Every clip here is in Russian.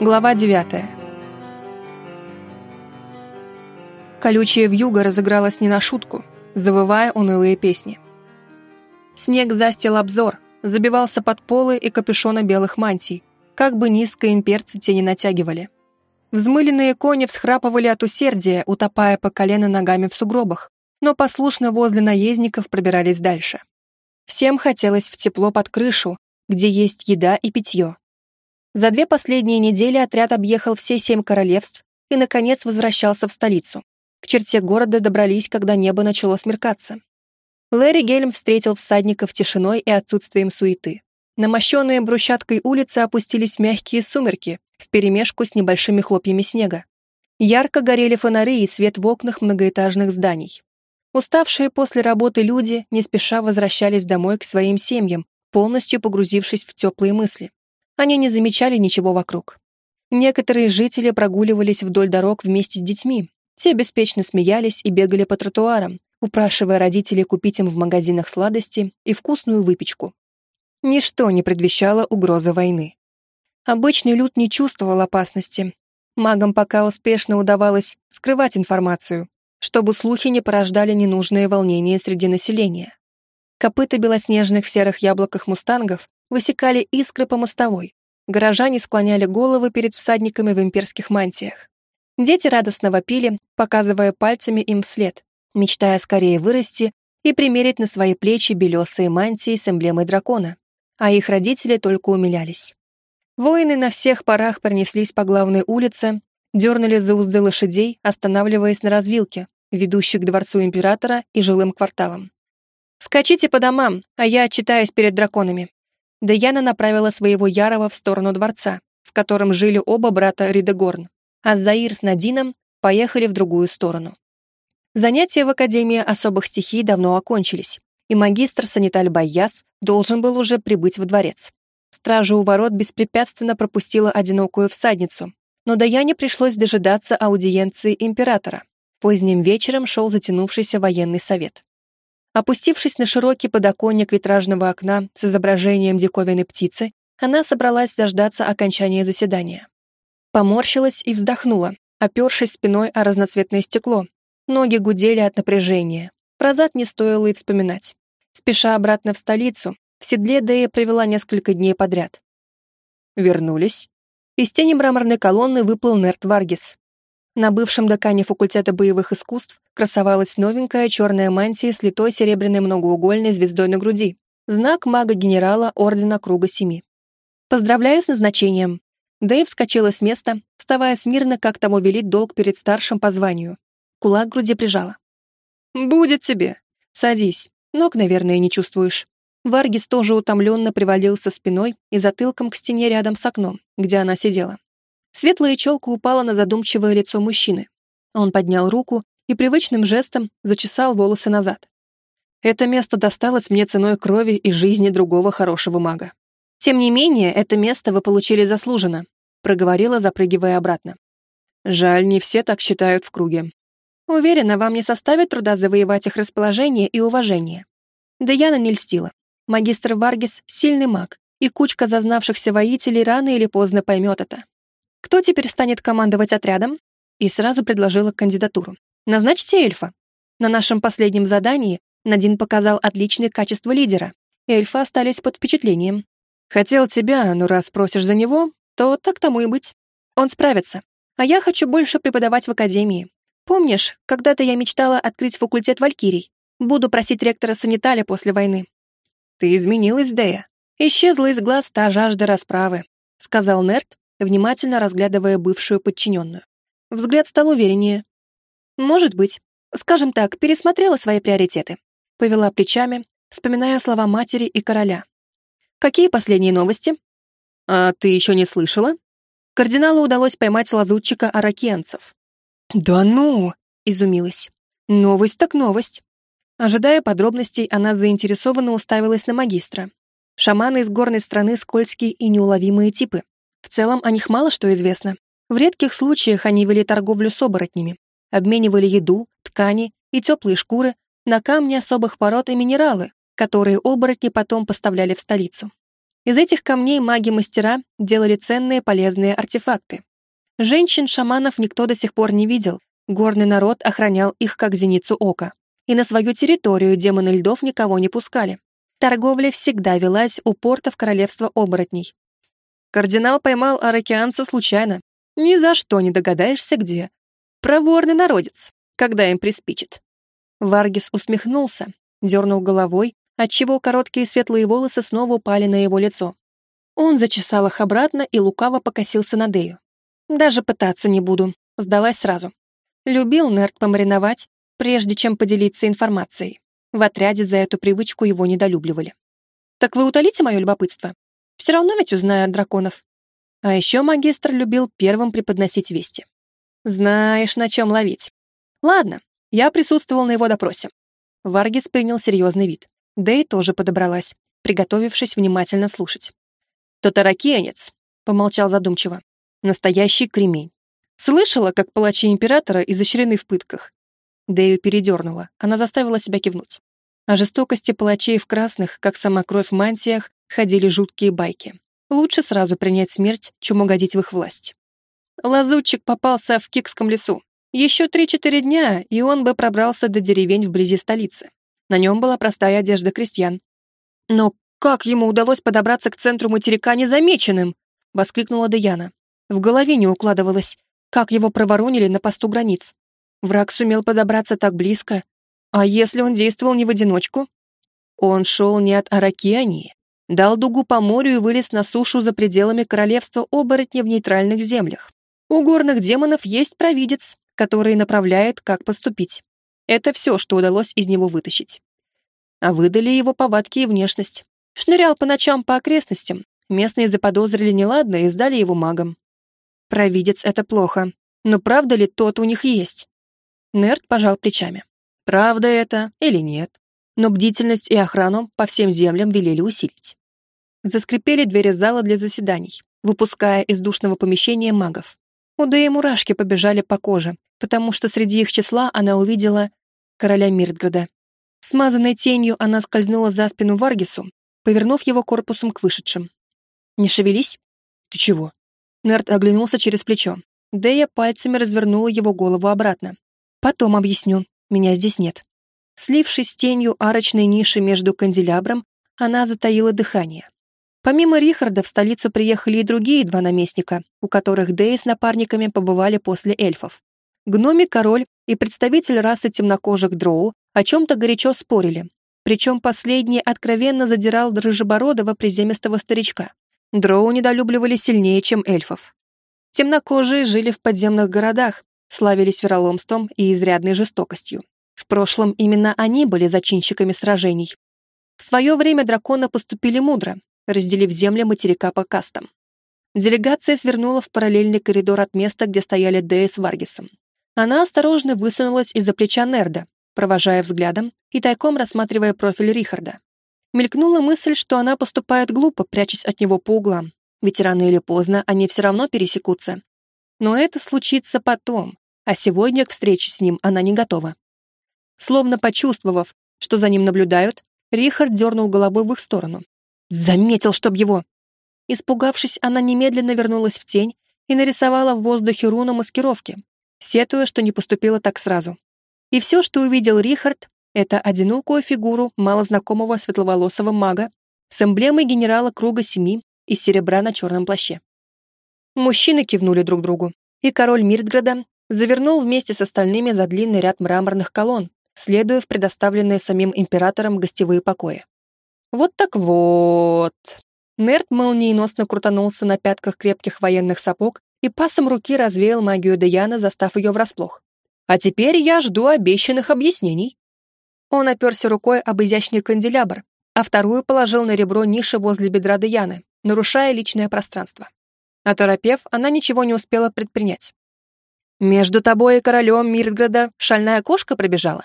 Глава 9. Колючая вьюга разыгралась не на шутку, завывая унылые песни. Снег застил обзор, забивался под полы и капюшоны белых мантий, как бы низко имперцы те не натягивали. Взмыленные кони всхрапывали от усердия, утопая по колено ногами в сугробах, но послушно возле наездников пробирались дальше. Всем хотелось в тепло под крышу, где есть еда и питье. За две последние недели отряд объехал все семь королевств и, наконец, возвращался в столицу. К черте города добрались, когда небо начало смеркаться. Лэри Гельм встретил всадников тишиной и отсутствием суеты. На мощенные брусчаткой улицы опустились мягкие сумерки вперемешку с небольшими хлопьями снега. Ярко горели фонари и свет в окнах многоэтажных зданий. Уставшие после работы люди не спеша возвращались домой к своим семьям, полностью погрузившись в теплые мысли. Они не замечали ничего вокруг. Некоторые жители прогуливались вдоль дорог вместе с детьми. Те беспечно смеялись и бегали по тротуарам, упрашивая родителей купить им в магазинах сладости и вкусную выпечку. Ничто не предвещало угрозы войны. Обычный люд не чувствовал опасности. Магам пока успешно удавалось скрывать информацию, чтобы слухи не порождали ненужные волнения среди населения. Копыта белоснежных в серых яблоках мустангов высекали искры по мостовой. Горожане склоняли головы перед всадниками в имперских мантиях. Дети радостно вопили, показывая пальцами им вслед, мечтая скорее вырасти и примерить на свои плечи белесые мантии с эмблемой дракона, а их родители только умилялись. Воины на всех парах пронеслись по главной улице, дернули за узды лошадей, останавливаясь на развилке, ведущей к дворцу императора и жилым кварталам. «Скачите по домам, а я отчитаюсь перед драконами». Даяна направила своего Ярова в сторону дворца, в котором жили оба брата Ридегорн, а Заир с Надином поехали в другую сторону. Занятия в Академии особых стихий давно окончились, и магистр Саниталь Байяс должен был уже прибыть во дворец. Стража у ворот беспрепятственно пропустила одинокую всадницу, но Даяне пришлось дожидаться аудиенции императора. Поздним вечером шел затянувшийся военный совет. Опустившись на широкий подоконник витражного окна с изображением диковинной птицы, она собралась дождаться окончания заседания. Поморщилась и вздохнула, опершись спиной о разноцветное стекло. Ноги гудели от напряжения. Про зад не стоило и вспоминать. Спеша обратно в столицу, в седле Дэя провела несколько дней подряд. Вернулись. Из тени мраморной колонны выплыл Нерт Варгис. На бывшем декане факультета боевых искусств красовалась новенькая черная мантия с литой серебряной многоугольной звездой на груди, знак мага-генерала Ордена Круга Семи. «Поздравляю с назначением!» Дэйв вскочила с места, вставая смирно, как тому велит долг перед старшим по званию. Кулак к груди прижала. «Будет тебе. Садись. Ног, наверное, не чувствуешь». Варгис тоже утомленно привалился спиной и затылком к стене рядом с окном, где она сидела. Светлая челка упала на задумчивое лицо мужчины. Он поднял руку и привычным жестом зачесал волосы назад. Это место досталось мне ценой крови и жизни другого хорошего мага. Тем не менее, это место вы получили заслуженно, проговорила, запрыгивая обратно. Жаль, не все так считают в круге. Уверена, вам не составит труда завоевать их расположение и уважение. Даяна не льстила. Магистр Варгис — сильный маг, и кучка зазнавшихся воителей рано или поздно поймет это. Кто теперь станет командовать отрядом? И сразу предложила кандидатуру. Назначьте эльфа. На нашем последнем задании Надин показал отличные качества лидера. Эльфы остались под впечатлением. Хотел тебя, но раз просишь за него, то так тому и быть. Он справится. А я хочу больше преподавать в академии. Помнишь, когда-то я мечтала открыть факультет валькирий? Буду просить ректора саниталя после войны. «Ты изменилась, Дея. Исчезла из глаз та жажда расправы», — сказал Нерт, внимательно разглядывая бывшую подчиненную. Взгляд стал увереннее. «Может быть. Скажем так, пересмотрела свои приоритеты». Повела плечами, вспоминая слова матери и короля. «Какие последние новости?» «А ты еще не слышала?» Кардиналу удалось поймать лазутчика аракенцев. «Да ну!» — изумилась. «Новость так новость. Ожидая подробностей, она заинтересованно уставилась на магистра. Шаманы из горной страны скользкие и неуловимые типы. В целом о них мало что известно. В редких случаях они вели торговлю с оборотнями, обменивали еду, ткани и теплые шкуры на камни особых пород и минералы, которые оборотни потом поставляли в столицу. Из этих камней маги-мастера делали ценные полезные артефакты. Женщин-шаманов никто до сих пор не видел, горный народ охранял их как зеницу ока. И на свою территорию демоны льдов никого не пускали. Торговля всегда велась у портов королевства оборотней. Кардинал поймал аракеанца случайно. Ни за что не догадаешься, где. Проворный народец, когда им приспичит. Варгис усмехнулся, дернул головой, отчего короткие светлые волосы снова упали на его лицо. Он зачесал их обратно и лукаво покосился на Дею. «Даже пытаться не буду», сдалась сразу. Любил Нерд помариновать, прежде чем поделиться информацией. В отряде за эту привычку его недолюбливали. «Так вы утолите мое любопытство? Все равно ведь узнаю от драконов». А еще магистр любил первым преподносить вести. «Знаешь, на чем ловить. Ладно, я присутствовал на его допросе». Варгис принял серьезный вид. Дэй тоже подобралась, приготовившись внимательно слушать. «Тот аракенец», — помолчал задумчиво. «Настоящий кремень. Слышала, как палачи императора изощрены в пытках. Дэю передернула, она заставила себя кивнуть. О жестокости палачей в красных, как сама кровь в мантиях, ходили жуткие байки. Лучше сразу принять смерть, чем угодить в их власть. Лазутчик попался в Кикском лесу. Еще три-четыре дня, и он бы пробрался до деревень вблизи столицы. На нем была простая одежда крестьян. «Но как ему удалось подобраться к центру материка незамеченным?» — воскликнула Даяна. В голове не укладывалось, как его проворонили на посту границ. Враг сумел подобраться так близко. А если он действовал не в одиночку? Он шел не от Аракиании, дал дугу по морю и вылез на сушу за пределами королевства оборотня в нейтральных землях. У горных демонов есть провидец, который направляет, как поступить. Это все, что удалось из него вытащить. А выдали его повадки и внешность. Шнырял по ночам по окрестностям. Местные заподозрили неладно и сдали его магам. Провидец — это плохо. Но правда ли тот у них есть? Нерд пожал плечами. Правда это или нет? Но бдительность и охрану по всем землям велели усилить. Заскрипели двери зала для заседаний, выпуская из душного помещения магов. У Дэи мурашки побежали по коже, потому что среди их числа она увидела короля Миртграда. Смазанной тенью она скользнула за спину Варгису, повернув его корпусом к вышедшим. «Не шевелись?» «Ты чего?» Нерд оглянулся через плечо. Дэя пальцами развернула его голову обратно, Потом объясню. Меня здесь нет. Слившись с тенью арочной ниши между канделябром, она затаила дыхание. Помимо Рихарда в столицу приехали и другие два наместника, у которых Дэй с напарниками побывали после эльфов. Гноми-король и представитель расы темнокожих дроу о чем-то горячо спорили, причем последний откровенно задирал дрожжебородого приземистого старичка. Дроу недолюбливали сильнее, чем эльфов. Темнокожие жили в подземных городах, славились вероломством и изрядной жестокостью. В прошлом именно они были зачинщиками сражений. В свое время драконы поступили мудро, разделив земли материка по кастам. Делегация свернула в параллельный коридор от места, где стояли Дея с Варгисом. Она осторожно высунулась из-за плеча Нерда, провожая взглядом и тайком рассматривая профиль Рихарда. Мелькнула мысль, что она поступает глупо, прячась от него по углам, ведь рано или поздно они все равно пересекутся, но это случится потом, а сегодня к встрече с ним она не готова. Словно почувствовав, что за ним наблюдают, Рихард дернул головой в их сторону. «Заметил, чтоб его!» Испугавшись, она немедленно вернулась в тень и нарисовала в воздухе руну маскировки, сетуя, что не поступила так сразу. И все, что увидел Рихард, это одинокую фигуру малознакомого светловолосого мага с эмблемой генерала Круга Семи из серебра на черном плаще. Мужчины кивнули друг другу, и король Миртграда завернул вместе с остальными за длинный ряд мраморных колонн, следуя в предоставленные самим императором гостевые покои. Вот так вот. Нерт молниеносно крутанулся на пятках крепких военных сапог и пасом руки развеял магию Деяна, застав ее врасплох. А теперь я жду обещанных объяснений. Он оперся рукой об изящный канделябр, а вторую положил на ребро ниши возле бедра Деяны, нарушая личное пространство. Оторопев, она ничего не успела предпринять. «Между тобой и королем Мирграда шальная кошка пробежала?»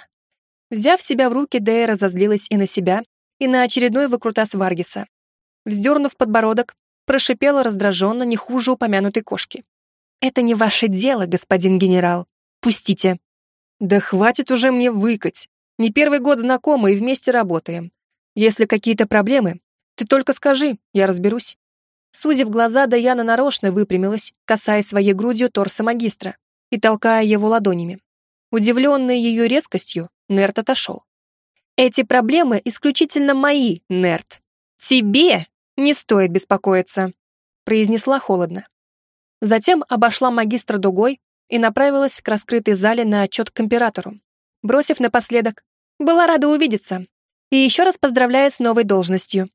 Взяв себя в руки, Дея разозлилась и на себя, и на очередной выкрутас Варгиса. Вздернув подбородок, прошипела раздраженно не хуже упомянутой кошки. «Это не ваше дело, господин генерал. Пустите». «Да хватит уже мне выкать. Не первый год знакомы и вместе работаем. Если какие-то проблемы, Ты только скажи, я разберусь. Сузив глаза, Даяна нарочно выпрямилась, касаясь своей грудью торса магистра и толкая его ладонями. Удивленный ее резкостью, Нерт отошел. «Эти проблемы исключительно мои, Нерт. Тебе не стоит беспокоиться», произнесла холодно. Затем обошла магистра дугой и направилась к раскрытой зале на отчет к императору, бросив напоследок «Была рада увидеться и еще раз поздравляю с новой должностью».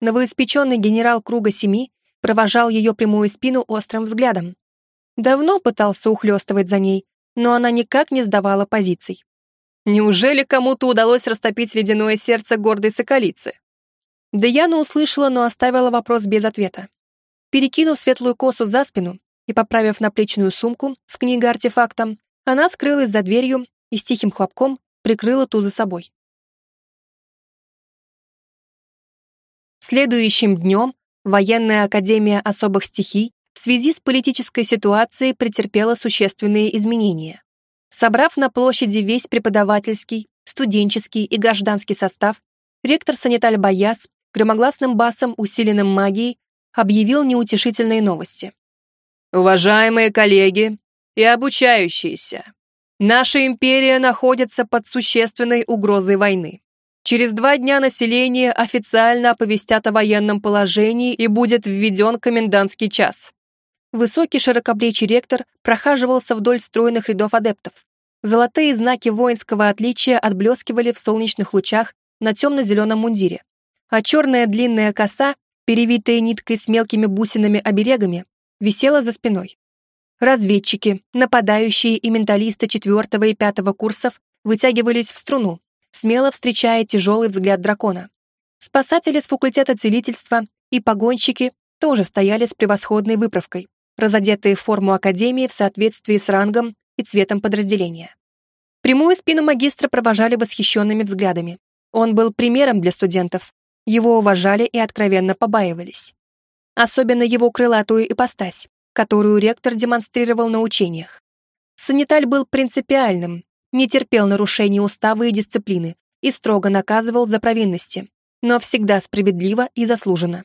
Новоиспеченный генерал Круга Семи провожал ее прямую спину острым взглядом. Давно пытался ухлёстывать за ней, но она никак не сдавала позиций. Неужели кому-то удалось растопить ледяное сердце гордой соколицы? Даяна услышала, но оставила вопрос без ответа. Перекинув светлую косу за спину и поправив наплечную сумку с книгой-артефактом, она скрылась за дверью и с тихим хлопком прикрыла ту за собой. Следующим днем военная академия особых стихий в связи с политической ситуацией претерпела существенные изменения. Собрав на площади весь преподавательский, студенческий и гражданский состав, ректор Саниталь Баяс громогласным басом, усиленным магией, объявил неутешительные новости. «Уважаемые коллеги и обучающиеся, наша империя находится под существенной угрозой войны. Через два дня население официально оповестят о военном положении и будет введен комендантский час. Высокий широкоплечий ректор прохаживался вдоль стройных рядов адептов. Золотые знаки воинского отличия отблескивали в солнечных лучах на темно-зеленом мундире, а черная длинная коса, перевитая ниткой с мелкими бусинами-оберегами, висела за спиной. Разведчики, нападающие и менталисты четвертого и пятого курсов вытягивались в струну, смело встречая тяжелый взгляд дракона. Спасатели с факультета целительства и погонщики тоже стояли с превосходной выправкой, разодетые в форму академии в соответствии с рангом и цветом подразделения. Прямую спину магистра провожали восхищенными взглядами. Он был примером для студентов. Его уважали и откровенно побаивались. Особенно его крылатую ипостась, которую ректор демонстрировал на учениях. Саниталь был принципиальным, не терпел нарушений устава и дисциплины и строго наказывал за провинности, но всегда справедливо и заслуженно.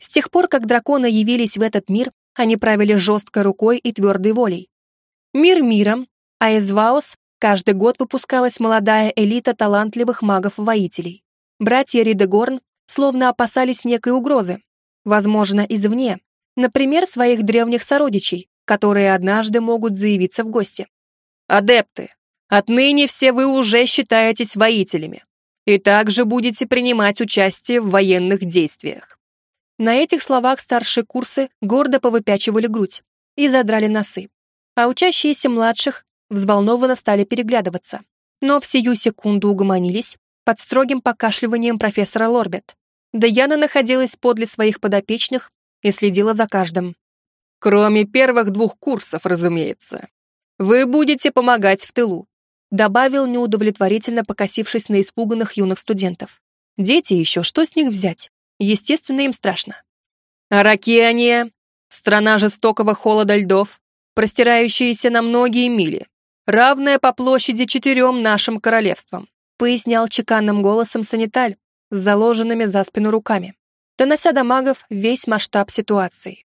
С тех пор, как драконы явились в этот мир, они правили жесткой рукой и твердой волей. Мир миром, а из Ваус каждый год выпускалась молодая элита талантливых магов-воителей. Братья Ридегорн словно опасались некой угрозы, возможно, извне, например, своих древних сородичей, которые однажды могут заявиться в гости. «Адепты, отныне все вы уже считаетесь воителями и также будете принимать участие в военных действиях. На этих словах старшие курсы гордо повыпячивали грудь и задрали носы, а учащиеся младших взволнованно стали переглядываться, но в сию секунду угомонились под строгим покашливанием профессора Лорбет. Даяна находилась подле своих подопечных и следила за каждым. «Кроме первых двух курсов, разумеется. Вы будете помогать в тылу», добавил неудовлетворительно покосившись на испуганных юных студентов. «Дети еще, что с них взять? Естественно, им страшно. Аракиания — страна жестокого холода льдов, простирающаяся на многие мили, равная по площади четырем нашим королевствам, пояснял чеканным голосом саниталь с заложенными за спину руками, донося до магов весь масштаб ситуации.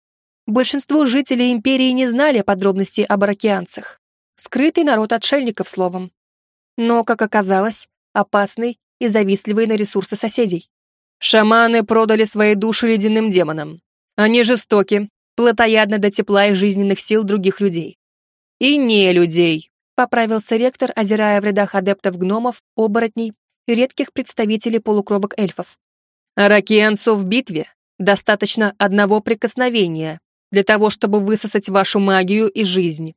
Большинство жителей империи не знали подробностей об аракианцах. Скрытый народ отшельников, словом. Но, как оказалось, опасный и завистливый на ресурсы соседей. Шаманы продали свои души ледяным демонам. Они жестоки, плотоядны до тепла и жизненных сил других людей. И не людей, поправился ректор, озирая в рядах адептов гномов, оборотней и редких представителей полукровок эльфов. Аракианцу в битве достаточно одного прикосновения для того, чтобы высосать вашу магию и жизнь.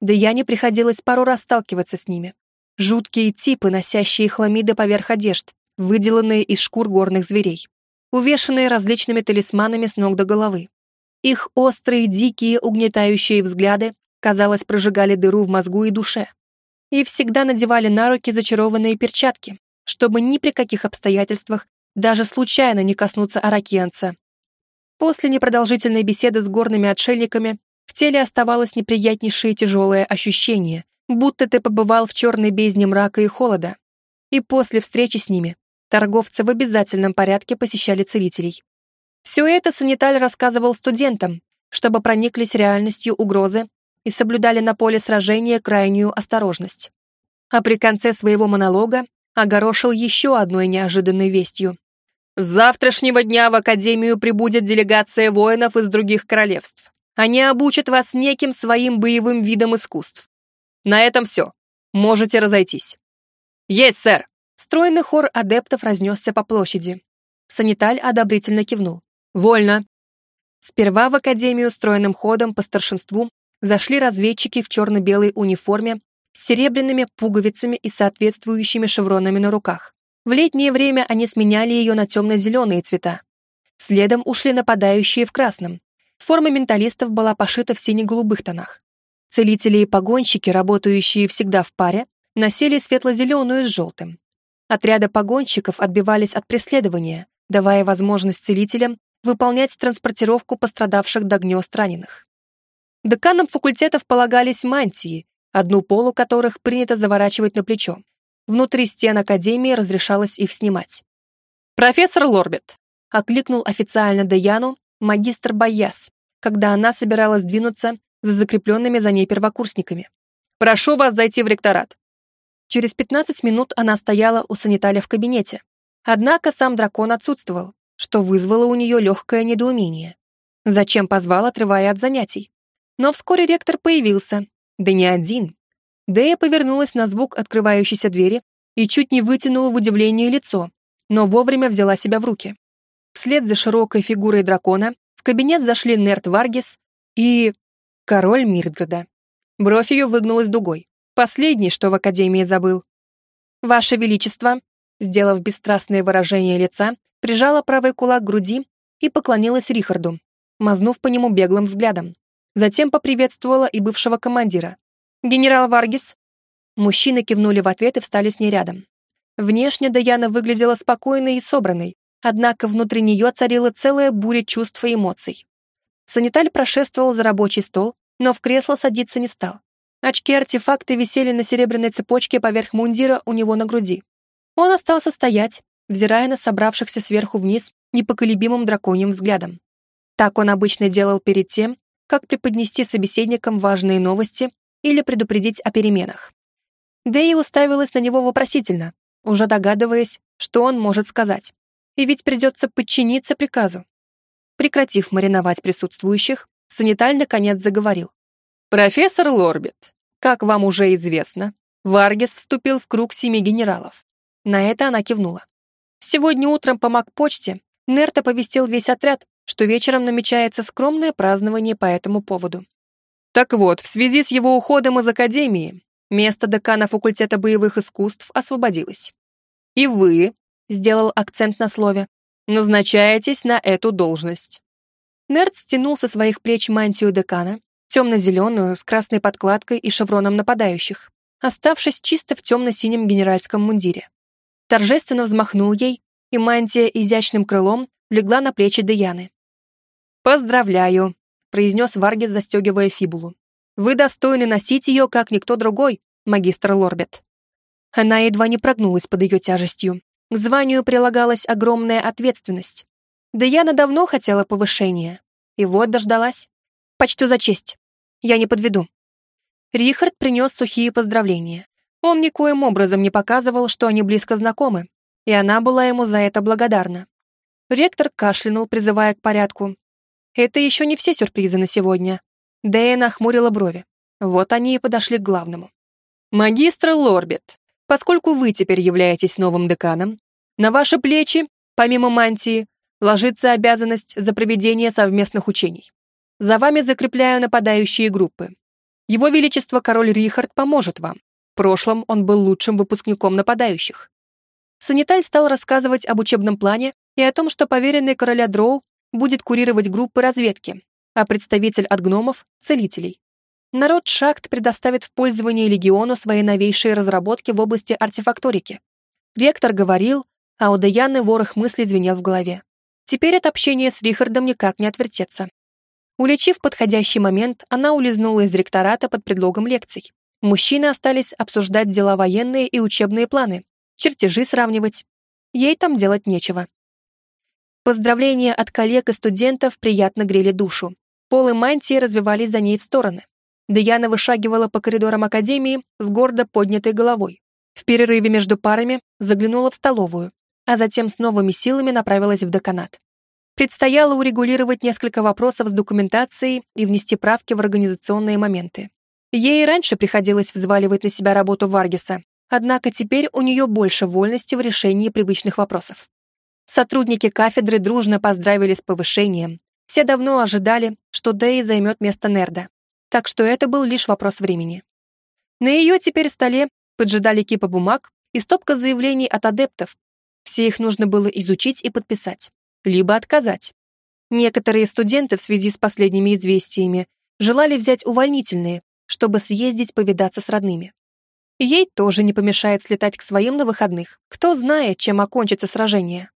Да я не приходилось пару раз сталкиваться с ними. Жуткие типы, носящие хламиды поверх одежд, выделанные из шкур горных зверей, увешанные различными талисманами с ног до головы. Их острые, дикие, угнетающие взгляды, казалось, прожигали дыру в мозгу и душе. И всегда надевали на руки зачарованные перчатки, чтобы ни при каких обстоятельствах даже случайно не коснуться аракианца. После непродолжительной беседы с горными отшельниками в теле оставалось неприятнейшее тяжелое ощущение, будто ты побывал в черной бездне мрака и холода. И после встречи с ними Торговцы в обязательном порядке посещали целителей. Все это саниталь рассказывал студентам, чтобы прониклись реальностью угрозы и соблюдали на поле сражения крайнюю осторожность. А при конце своего монолога огорошил еще одной неожиданной вестью. С завтрашнего дня в Академию прибудет делегация воинов из других королевств. Они обучат вас неким своим боевым видам искусств. На этом все. Можете разойтись. Есть, сэр. Стройный хор адептов разнесся по площади. Саниталь одобрительно кивнул. Вольно. Сперва в Академию стройным ходом по старшинству зашли разведчики в черно-белой униформе с серебряными пуговицами и соответствующими шевронами на руках. В летнее время они сменяли ее на темно-зеленые цвета. Следом ушли нападающие в красном. Форма менталистов была пошита в сине-голубых тонах. Целители и погонщики, работающие всегда в паре, носили светло-зеленую с желтым. Отряды погонщиков отбивались от преследования, давая возможность целителям выполнять транспортировку пострадавших до гнезд раненых. Деканам факультетов полагались мантии, одну полу которых принято заворачивать на плечо. Внутри стен Академии разрешалось их снимать. «Профессор Лорбет!» — окликнул официально Даяну магистр Байяс, когда она собиралась двинуться за закрепленными за ней первокурсниками. «Прошу вас зайти в ректорат». Через 15 минут она стояла у саниталя в кабинете. Однако сам дракон отсутствовал, что вызвало у нее легкое недоумение. Зачем позвал, отрывая от занятий? Но вскоре ректор появился, да не один, Дэя повернулась на звук открывающейся двери и чуть не вытянула в удивлении лицо, но вовремя взяла себя в руки. Вслед за широкой фигурой дракона в кабинет зашли Нерт Варгис и... король Мирдграда. Бровь ее выгнулась дугой. Последний, что в Академии забыл. «Ваше Величество», сделав бесстрастное выражение лица, прижала правый кулак к груди и поклонилась Рихарду, мазнув по нему беглым взглядом. Затем поприветствовала и бывшего командира, «Генерал Варгис?» Мужчины кивнули в ответ и встали с ней рядом. Внешне Даяна выглядела спокойной и собранной, однако внутри нее царила целая буря чувств и эмоций. Саниталь прошествовал за рабочий стол, но в кресло садиться не стал. Очки-артефакты висели на серебряной цепочке поверх мундира у него на груди. Он остался стоять, взирая на собравшихся сверху вниз непоколебимым драконьим взглядом. Так он обычно делал перед тем, как преподнести собеседникам важные новости или предупредить о переменах. Дэи уставилась на него вопросительно, уже догадываясь, что он может сказать. И ведь придется подчиниться приказу. Прекратив мариновать присутствующих, саниталь наконец заговорил. «Профессор Лорбит, как вам уже известно, Варгес вступил в круг семи генералов». На это она кивнула. Сегодня утром по Макпочте Нерт оповестил весь отряд, что вечером намечается скромное празднование по этому поводу. Так вот, в связи с его уходом из Академии, место декана факультета боевых искусств освободилось. И вы, сделал акцент на слове, назначаетесь на эту должность. Нерд стянул со своих плеч мантию декана, темно-зеленую, с красной подкладкой и шевроном нападающих, оставшись чисто в темно-синем генеральском мундире. Торжественно взмахнул ей, и мантия изящным крылом легла на плечи Деяны. «Поздравляю!» произнес Варгис, застегивая фибулу. «Вы достойны носить ее, как никто другой, магистр Лорбет». Она едва не прогнулась под ее тяжестью. К званию прилагалась огромная ответственность. Да Яна давно хотела повышения. И вот дождалась. Почту за честь. Я не подведу. Рихард принес сухие поздравления. Он никоим образом не показывал, что они близко знакомы, и она была ему за это благодарна. Ректор кашлянул, призывая к порядку, это еще не все сюрпризы на сегодня. Дэя нахмурила брови. Вот они и подошли к главному. «Магистр Лорбет, поскольку вы теперь являетесь новым деканом, на ваши плечи, помимо мантии, ложится обязанность за проведение совместных учений. За вами закрепляю нападающие группы. Его Величество король Рихард поможет вам. В прошлом он был лучшим выпускником нападающих. Саниталь стал рассказывать об учебном плане и о том, что поверенный короля Дроу будет курировать группы разведки, а представитель от гномов — целителей. Народ Шахт предоставит в пользование легиону свои новейшие разработки в области артефакторики. Ректор говорил, а у Даяны ворох мыслей звенел в голове. Теперь от общения с Рихардом никак не отвертеться. Улечив подходящий момент, она улизнула из ректората под предлогом лекций. Мужчины остались обсуждать дела военные и учебные планы, чертежи сравнивать. ей там делать нечего. Поздравления от коллег и студентов приятно грели душу. Полы мантии развивались за ней в стороны. Даяна вышагивала по коридорам академии с гордо поднятой головой. В перерыве между парами заглянула в столовую, а затем с новыми силами направилась в деканат. Предстояло урегулировать несколько вопросов с документацией и внести правки в организационные моменты. Ей и раньше приходилось взваливать на себя работу Варгиса, однако теперь у нее больше вольности в решении привычных вопросов. Сотрудники кафедры дружно поздравили с повышением. Все давно ожидали, что Дэй займет место Нерда, так что это был лишь вопрос времени. На ее теперь столе поджидали кипа бумаг и стопка заявлений от адептов. Все их нужно было изучить и подписать, либо отказать. Некоторые студенты в связи с последними известиями желали взять увольнительные, чтобы съездить повидаться с родными. Ей тоже не помешает слетать к своим на выходных. Кто знает, чем окончится сражение.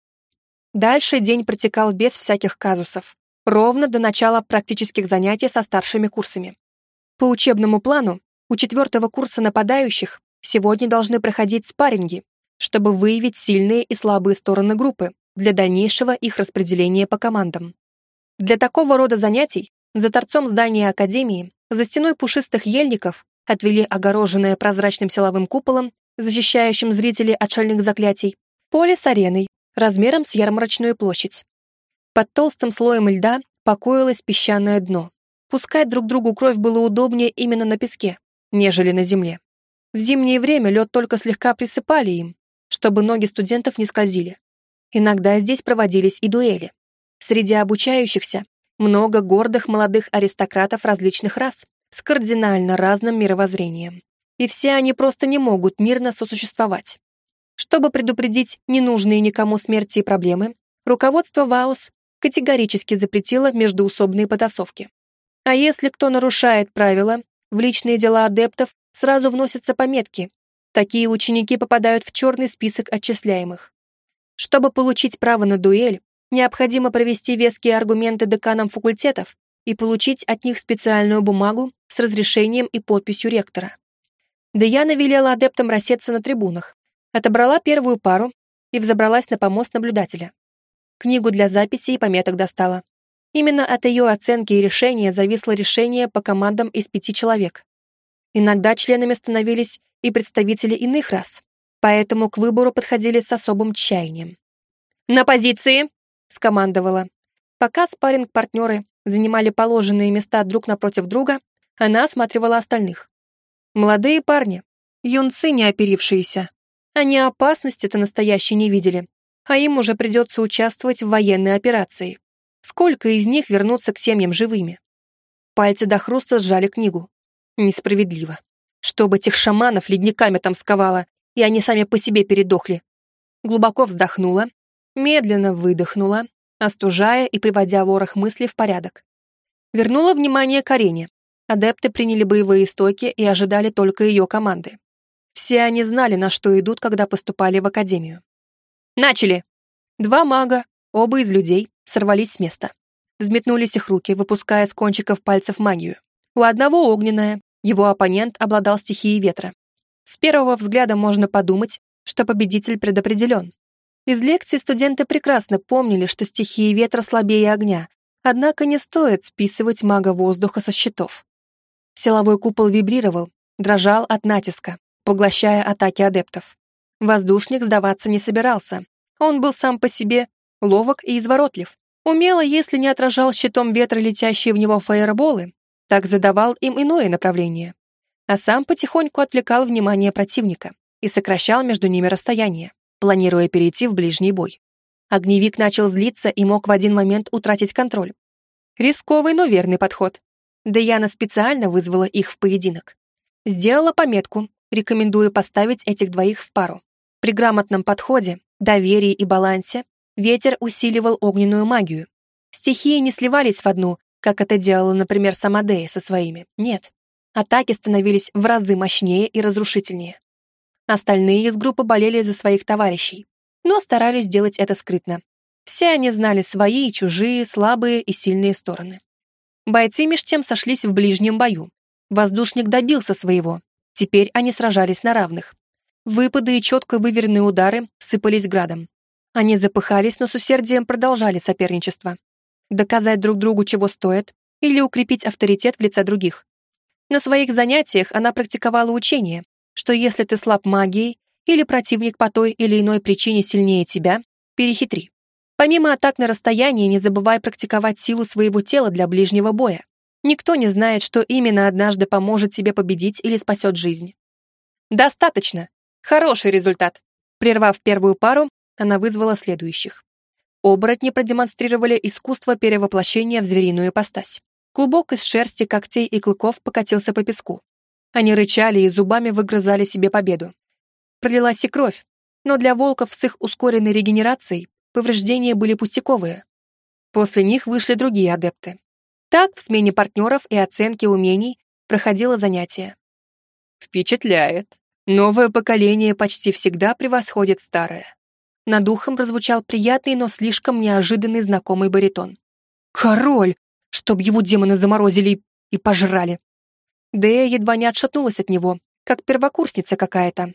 Дальше день протекал без всяких казусов, ровно до начала практических занятий со старшими курсами. По учебному плану, у четвертого курса нападающих сегодня должны проходить спарринги, чтобы выявить сильные и слабые стороны группы для дальнейшего их распределения по командам. Для такого рода занятий за торцом здания Академии, за стеной пушистых ельников, отвели огороженное прозрачным силовым куполом, защищающим зрителей от шальных заклятий, поле с ареной, размером с ярмарочную площадь. Под толстым слоем льда покоилось песчаное дно. Пускать друг другу кровь было удобнее именно на песке, нежели на земле. В зимнее время лед только слегка присыпали им, чтобы ноги студентов не скользили. Иногда здесь проводились и дуэли. Среди обучающихся много гордых молодых аристократов различных рас с кардинально разным мировоззрением. И все они просто не могут мирно сосуществовать. Чтобы предупредить ненужные никому смерти и проблемы, руководство ВАУС категорически запретило междуусобные потасовки. А если кто нарушает правила, в личные дела адептов сразу вносятся пометки. Такие ученики попадают в черный список отчисляемых. Чтобы получить право на дуэль, необходимо провести веские аргументы деканам факультетов и получить от них специальную бумагу с разрешением и подписью ректора. Деяна велела адептам рассеться на трибунах, отобрала первую пару и взобралась на помост наблюдателя. Книгу для записи и пометок достала. Именно от ее оценки и решения зависло решение по командам из пяти человек. Иногда членами становились и представители иных рас, поэтому к выбору подходили с особым тщанием. «На позиции!» — скомандовала. Пока спарринг-партнеры занимали положенные места друг напротив друга, она осматривала остальных. Молодые парни, юнцы не оперившиеся. Они опасности-то настоящей не видели, а им уже придется участвовать в военной операции. Сколько из них вернутся к семьям живыми? Пальцы до хруста сжали книгу. Несправедливо. Чтобы этих шаманов ледниками там сковало, и они сами по себе передохли. Глубоко вздохнула, медленно выдохнула, остужая и приводя ворох мыслей в порядок. Вернула внимание к арене. Адепты приняли боевые стойки и ожидали только ее команды. Все они знали, на что идут, когда поступали в академию. «Начали!» Два мага, оба из людей, сорвались с места. Взметнулись их руки, выпуская с кончиков пальцев магию. У одного огненная, его оппонент обладал стихией ветра. С первого взгляда можно подумать, что победитель предопределен. Из лекций студенты прекрасно помнили, что стихия ветра слабее огня, однако не стоит списывать мага воздуха со счетов. Силовой купол вибрировал, дрожал от натиска, поглощая атаки адептов. Воздушник сдаваться не собирался. Он был сам по себе ловок и изворотлив. Умело, если не отражал щитом ветра летящие в него фаерболы, так задавал им иное направление. А сам потихоньку отвлекал внимание противника и сокращал между ними расстояние, планируя перейти в ближний бой. Огневик начал злиться и мог в один момент утратить контроль. Рисковый, но верный подход. Даяна специально вызвала их в поединок. Сделала пометку, рекомендуя поставить этих двоих в пару. При грамотном подходе, доверии и балансе Ветер усиливал огненную магию. Стихии не сливались в одну, как это делала, например, сама Дея со своими. Нет. Атаки становились в разы мощнее и разрушительнее. Остальные из группы болели за своих товарищей, но старались делать это скрытно. Все они знали свои и чужие, слабые и сильные стороны. Бойцы меж тем сошлись в ближнем бою. Воздушник добился своего. Теперь они сражались на равных. Выпады и четко выверенные удары сыпались градом. Они запыхались, но с усердием продолжали соперничество. Доказать друг другу, чего стоит, или укрепить авторитет в лице других. На своих занятиях она практиковала учение, что если ты слаб магией или противник по той или иной причине сильнее тебя, перехитри. Помимо атак на расстоянии, не забывай практиковать силу своего тела для ближнего боя. Никто не знает, что именно однажды поможет тебе победить или спасет жизнь. Достаточно. Хороший результат. Прервав первую пару, она вызвала следующих. Оборотни продемонстрировали искусство перевоплощения в звериную ипостась. Клубок из шерсти, когтей и клыков покатился по песку. Они рычали и зубами выгрызали себе победу. Пролилась и кровь, но для волков с их ускоренной регенерацией повреждения были пустяковые. После них вышли другие адепты. Так, в смене партнеров и оценки умений проходило занятие. Впечатляет. Новое поколение почти всегда превосходит старое. Над ухом прозвучал приятный, но слишком неожиданный знакомый баритон. «Король! Чтоб его демоны заморозили и пожрали!» Дея едва не отшатнулась от него, как первокурсница какая-то.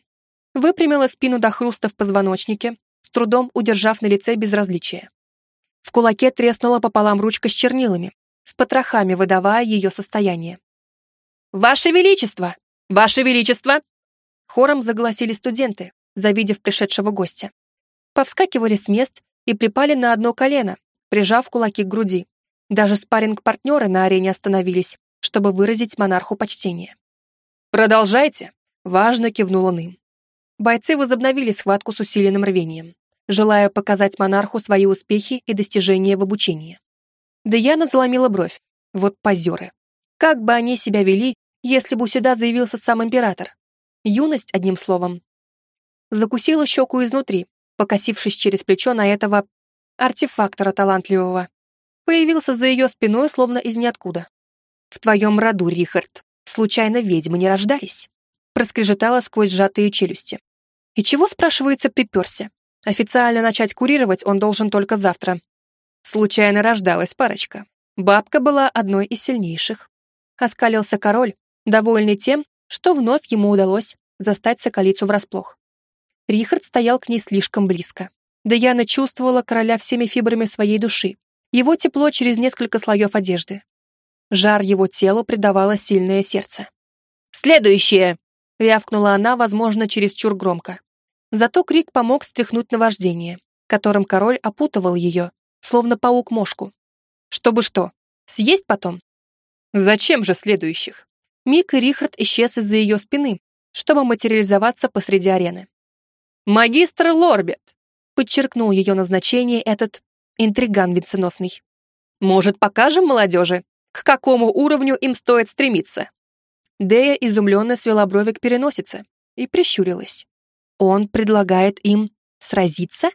Выпрямила спину до хруста в позвоночнике, с трудом удержав на лице безразличие. В кулаке треснула пополам ручка с чернилами, с потрохами выдавая ее состояние. «Ваше Величество! Ваше Величество!» Хором заголосили студенты, завидев пришедшего гостя. Повскакивали с мест и припали на одно колено, прижав кулаки к груди. Даже спарринг-партнеры на арене остановились, чтобы выразить монарху почтение. «Продолжайте!» — важно кивнул он им. Бойцы возобновили схватку с усиленным рвением, желая показать монарху свои успехи и достижения в обучении. Деяна заломила бровь. Вот позеры. Как бы они себя вели, если бы сюда заявился сам император? Юность, одним словом. Закусила щеку изнутри, покосившись через плечо на этого артефактора талантливого. Появился за ее спиной, словно из ниоткуда. «В твоем роду, Рихард, случайно ведьмы не рождались?» Проскрежетала сквозь сжатые челюсти. «И чего, спрашивается, приперся? Официально начать курировать он должен только завтра». Случайно рождалась парочка. Бабка была одной из сильнейших. Оскалился король, довольный тем, что вновь ему удалось застать соколицу врасплох. Рихард стоял к ней слишком близко. Даяна чувствовала короля всеми фибрами своей души, его тепло через несколько слоев одежды, Жар его телу придавало сильное сердце. «Следующее!» — рявкнула она, возможно, чересчур громко. Зато крик помог стряхнуть наваждение, которым король опутывал ее, словно паук-мошку. Чтобы что, съесть потом? Зачем же следующих? Мик и Рихард исчез из-за ее спины, чтобы материализоваться посреди арены. «Магистр Лорбет!» — подчеркнул ее назначение этот интриган венценосный. «Может, покажем молодежи, к какому уровню им стоит стремиться. Дея изумленно свела брови к переносице и прищурилась. Он предлагает им сразиться?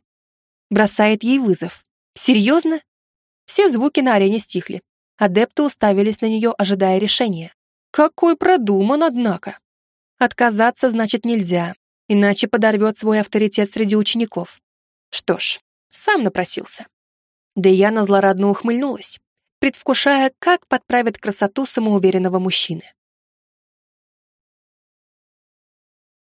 Бросает ей вызов. Серьезно? Все звуки на арене стихли. Адепты уставились на нее, ожидая решения. Какой продуман, однако. Отказаться значит нельзя, иначе подорвет свой авторитет среди учеников. Что ж, сам напросился. Деяна злорадно ухмыльнулась предвкушая, как подправит красоту самоуверенного мужчины.